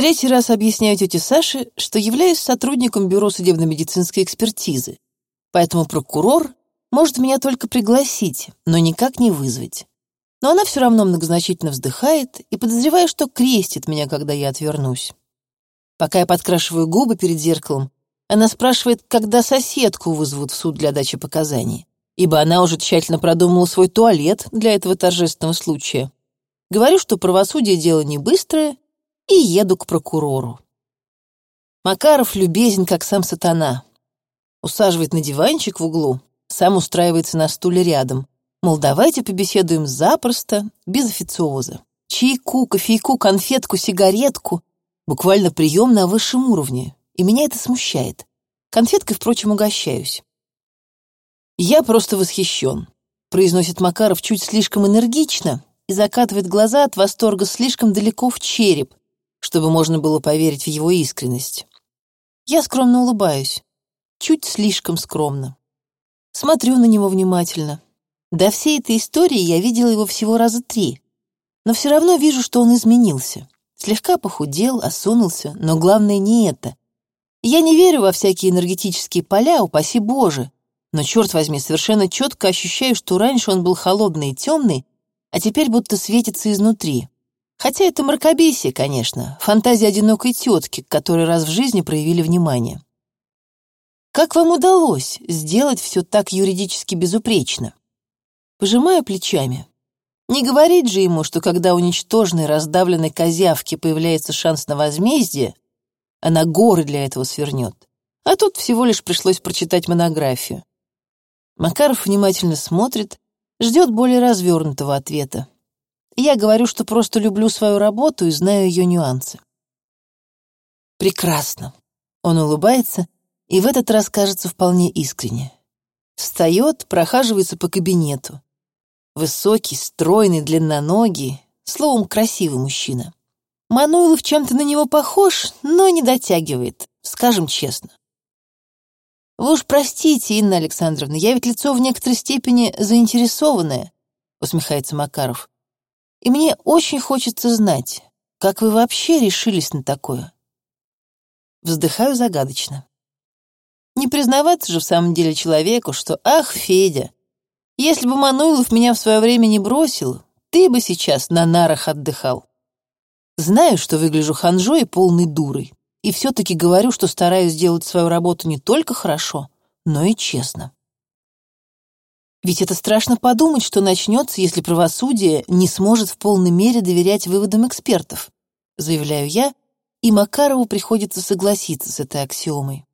третий раз объясняю тете Саше, что являюсь сотрудником Бюро судебно-медицинской экспертизы, поэтому прокурор может меня только пригласить, но никак не вызвать. Но она все равно многозначительно вздыхает и подозреваю, что крестит меня, когда я отвернусь. Пока я подкрашиваю губы перед зеркалом, она спрашивает, когда соседку вызовут в суд для дачи показаний, ибо она уже тщательно продумала свой туалет для этого торжественного случая. Говорю, что правосудие дело не быстрое, и еду к прокурору. Макаров любезен, как сам сатана. Усаживает на диванчик в углу, сам устраивается на стуле рядом. Мол, давайте побеседуем запросто, без официоза. Чайку, кофейку, конфетку, сигаретку. Буквально прием на высшем уровне. И меня это смущает. Конфеткой, впрочем, угощаюсь. «Я просто восхищен», — произносит Макаров чуть слишком энергично и закатывает глаза от восторга слишком далеко в череп, чтобы можно было поверить в его искренность. Я скромно улыбаюсь, чуть слишком скромно. Смотрю на него внимательно. До всей этой истории я видела его всего раза три, но все равно вижу, что он изменился. Слегка похудел, осунулся, но главное не это. Я не верю во всякие энергетические поля, упаси Боже, но, черт возьми, совершенно четко ощущаю, что раньше он был холодный и темный, а теперь будто светится изнутри. Хотя это мракобесие, конечно, фантазия одинокой тетки, к которой раз в жизни проявили внимание. Как вам удалось сделать все так юридически безупречно? Пожимаю плечами. Не говорить же ему, что когда у ничтожной раздавленной козявки появляется шанс на возмездие, она горы для этого свернет. А тут всего лишь пришлось прочитать монографию. Макаров внимательно смотрит, ждет более развернутого ответа. Я говорю, что просто люблю свою работу и знаю ее нюансы. Прекрасно. Он улыбается и в этот раз кажется вполне искренне. Встает, прохаживается по кабинету. Высокий, стройный, длинноногий, словом, красивый мужчина. Мануилов чем-то на него похож, но не дотягивает, скажем честно. «Вы уж простите, Инна Александровна, я ведь лицо в некоторой степени заинтересованное», — усмехается Макаров. «И мне очень хочется знать, как вы вообще решились на такое?» Вздыхаю загадочно. Не признаваться же в самом деле человеку, что «Ах, Федя, если бы Мануилов меня в свое время не бросил, ты бы сейчас на нарах отдыхал». Знаю, что выгляжу ханжой и полной дурой, и все-таки говорю, что стараюсь сделать свою работу не только хорошо, но и честно. Ведь это страшно подумать, что начнется, если правосудие не сможет в полной мере доверять выводам экспертов, заявляю я, и Макарову приходится согласиться с этой аксиомой.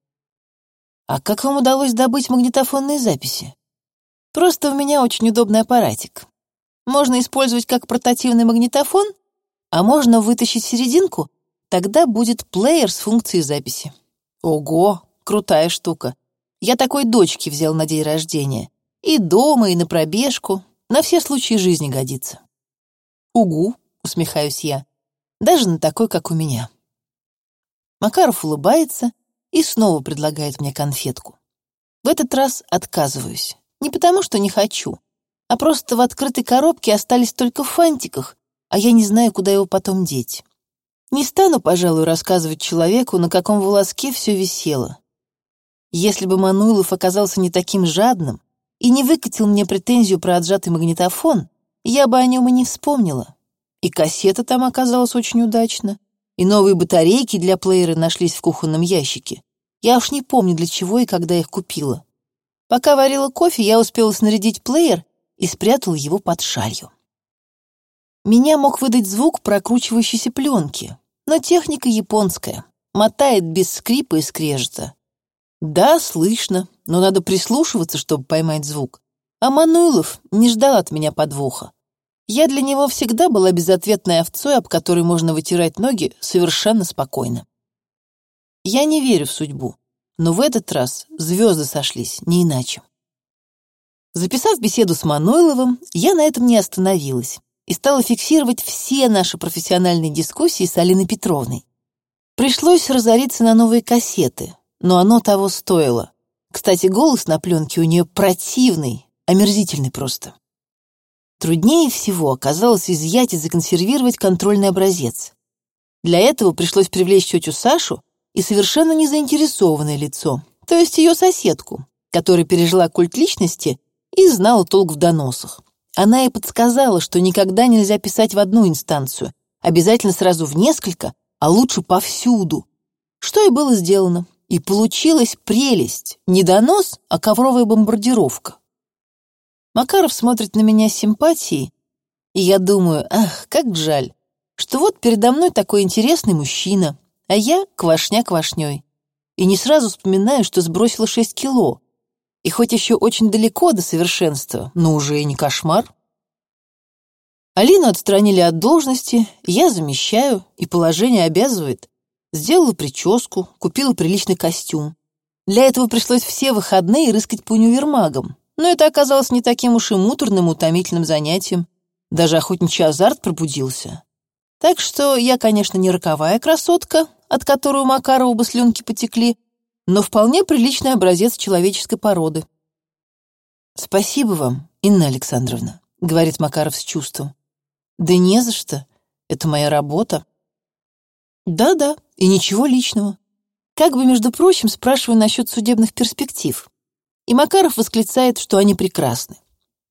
«А как вам удалось добыть магнитофонные записи?» «Просто у меня очень удобный аппаратик. Можно использовать как портативный магнитофон, а можно вытащить серединку, тогда будет плеер с функцией записи». «Ого, крутая штука. Я такой дочке взял на день рождения. И дома, и на пробежку. На все случаи жизни годится». «Угу», — усмехаюсь я, — «даже на такой, как у меня». Макаров улыбается и снова предлагает мне конфетку. В этот раз отказываюсь. Не потому, что не хочу, а просто в открытой коробке остались только в фантиках, а я не знаю, куда его потом деть. Не стану, пожалуй, рассказывать человеку, на каком волоске все висело. Если бы Мануилов оказался не таким жадным и не выкатил мне претензию про отжатый магнитофон, я бы о нем и не вспомнила. И кассета там оказалась очень удачно и новые батарейки для плеера нашлись в кухонном ящике. Я уж не помню, для чего и когда их купила. Пока варила кофе, я успела снарядить плеер и спрятала его под шалью. Меня мог выдать звук прокручивающейся пленки, но техника японская, мотает без скрипа и скрежета. Да, слышно, но надо прислушиваться, чтобы поймать звук. А Мануилов не ждал от меня подвоха. Я для него всегда была безответной овцой, об которой можно вытирать ноги совершенно спокойно. Я не верю в судьбу, но в этот раз звезды сошлись, не иначе. Записав беседу с Мануиловым, я на этом не остановилась и стала фиксировать все наши профессиональные дискуссии с Алиной Петровной. Пришлось разориться на новые кассеты, но оно того стоило. Кстати, голос на пленке у нее противный, омерзительный просто. Труднее всего оказалось изъять и законсервировать контрольный образец. Для этого пришлось привлечь тетю Сашу и совершенно незаинтересованное лицо, то есть ее соседку, которая пережила культ личности и знала толк в доносах. Она и подсказала, что никогда нельзя писать в одну инстанцию, обязательно сразу в несколько, а лучше повсюду. Что и было сделано. И получилась прелесть. Не донос, а ковровая бомбардировка. Макаров смотрит на меня с симпатией, и я думаю, ах, как жаль, что вот передо мной такой интересный мужчина, а я квашня квашней. И не сразу вспоминаю, что сбросила 6 кило, и хоть еще очень далеко до совершенства, но уже и не кошмар. Алину отстранили от должности, я замещаю, и положение обязывает. Сделала прическу, купила приличный костюм. Для этого пришлось все выходные рыскать по универмагам. Но это оказалось не таким уж и муторным, утомительным занятием. Даже охотничий азарт пробудился. Так что я, конечно, не роковая красотка, от которой у Макарова бы слюнки потекли, но вполне приличный образец человеческой породы. «Спасибо вам, Инна Александровна», — говорит Макаров с чувством. «Да не за что. Это моя работа». «Да-да, и ничего личного. Как бы, между прочим, спрашиваю насчет судебных перспектив. И Макаров восклицает, что они прекрасны.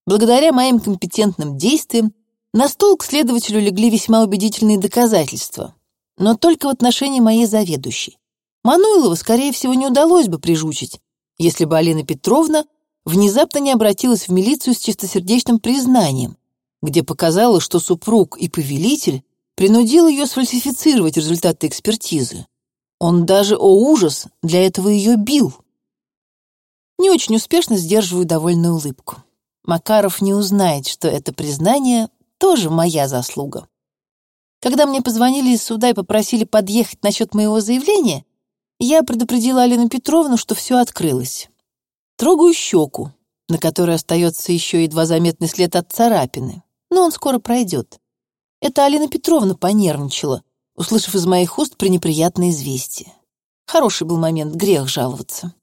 Благодаря моим компетентным действиям на стол к следователю легли весьма убедительные доказательства, но только в отношении моей заведующей. Мануилова, скорее всего, не удалось бы прижучить, если бы Алина Петровна внезапно не обратилась в милицию с чистосердечным признанием, где показала, что супруг и повелитель принудил ее сфальсифицировать результаты экспертизы. Он даже, о ужас, для этого ее бил. Не очень успешно сдерживаю довольную улыбку. Макаров не узнает, что это признание тоже моя заслуга. Когда мне позвонили из суда и попросили подъехать насчет моего заявления, я предупредила Алину Петровну, что все открылось. Трогаю щеку, на которой остается еще едва заметный след от царапины, но он скоро пройдет. Это Алина Петровна понервничала, услышав из моих уст пренеприятное известие. Хороший был момент, грех жаловаться.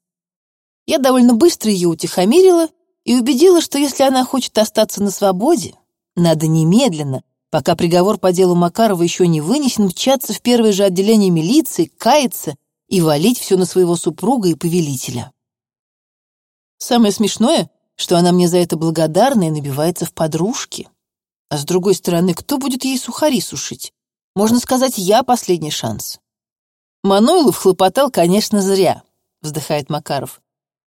Я довольно быстро ее утихомирила и убедила, что если она хочет остаться на свободе, надо немедленно, пока приговор по делу Макарова еще не вынесен, мчаться в первое же отделение милиции, каяться и валить все на своего супруга и повелителя. Самое смешное, что она мне за это благодарна и набивается в подружки. А с другой стороны, кто будет ей сухари сушить? Можно сказать, я последний шанс. Мануилов хлопотал, конечно, зря, вздыхает Макаров.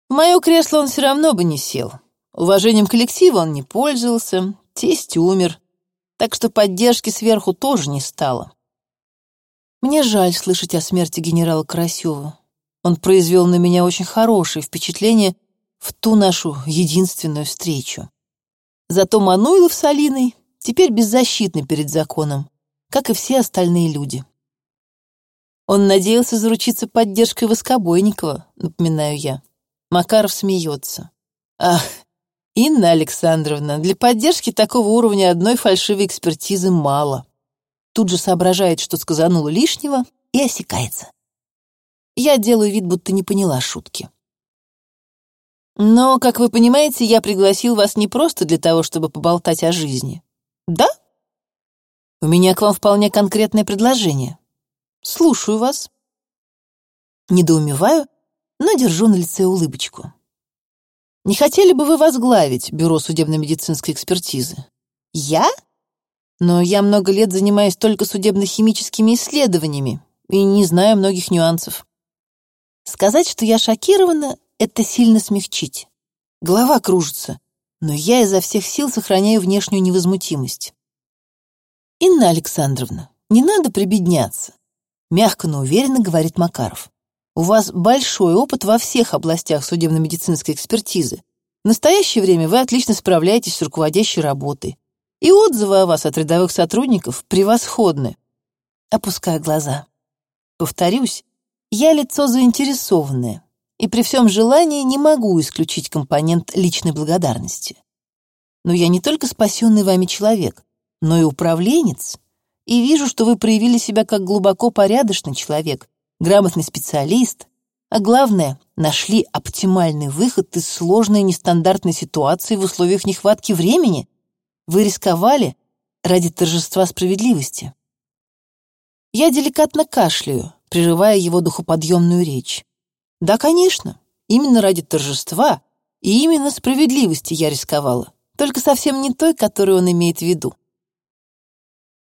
В мое кресло он все равно бы не сел. Уважением коллектива он не пользовался, тесть умер, так что поддержки сверху тоже не стало. Мне жаль слышать о смерти генерала Карасева. Он произвел на меня очень хорошее впечатление в ту нашу единственную встречу. Зато Мануилов с Алиной теперь беззащитны перед законом, как и все остальные люди. Он надеялся заручиться поддержкой Воскобойникова, напоминаю я. Макаров смеется. Ах, Инна Александровна, для поддержки такого уровня одной фальшивой экспертизы мало тут же соображает, что сказанула лишнего, и осекается. Я делаю вид, будто не поняла шутки. Но, как вы понимаете, я пригласил вас не просто для того, чтобы поболтать о жизни. Да? У меня к вам вполне конкретное предложение. Слушаю вас. Недоумеваю, но держу на лице улыбочку. Не хотели бы вы возглавить Бюро судебно-медицинской экспертизы? Я? Но я много лет занимаюсь только судебно-химическими исследованиями и не знаю многих нюансов. Сказать, что я шокирована, это сильно смягчить. Голова кружится, но я изо всех сил сохраняю внешнюю невозмутимость. «Инна Александровна, не надо прибедняться», — мягко, но уверенно говорит Макаров. «У вас большой опыт во всех областях судебно-медицинской экспертизы. В настоящее время вы отлично справляетесь с руководящей работой. И отзывы о вас от рядовых сотрудников превосходны. Опускаю глаза. Повторюсь, я лицо заинтересованное, и при всем желании не могу исключить компонент личной благодарности. Но я не только спасенный вами человек, но и управленец, и вижу, что вы проявили себя как глубоко порядочный человек, грамотный специалист, а главное, нашли оптимальный выход из сложной нестандартной ситуации в условиях нехватки времени — вы рисковали ради торжества справедливости. Я деликатно кашляю, прерывая его духоподъемную речь. Да, конечно, именно ради торжества и именно справедливости я рисковала, только совсем не той, которую он имеет в виду.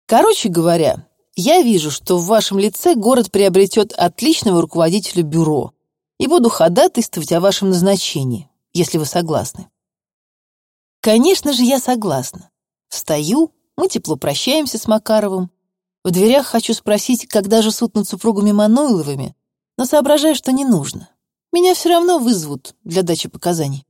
Короче говоря, я вижу, что в вашем лице город приобретет отличного руководителя бюро и буду ходатайствовать о вашем назначении, если вы согласны. Конечно же, я согласна. Встаю, мы тепло прощаемся с Макаровым. В дверях хочу спросить, когда же суд над супругами Мануиловыми, но соображаю, что не нужно. Меня все равно вызовут для дачи показаний.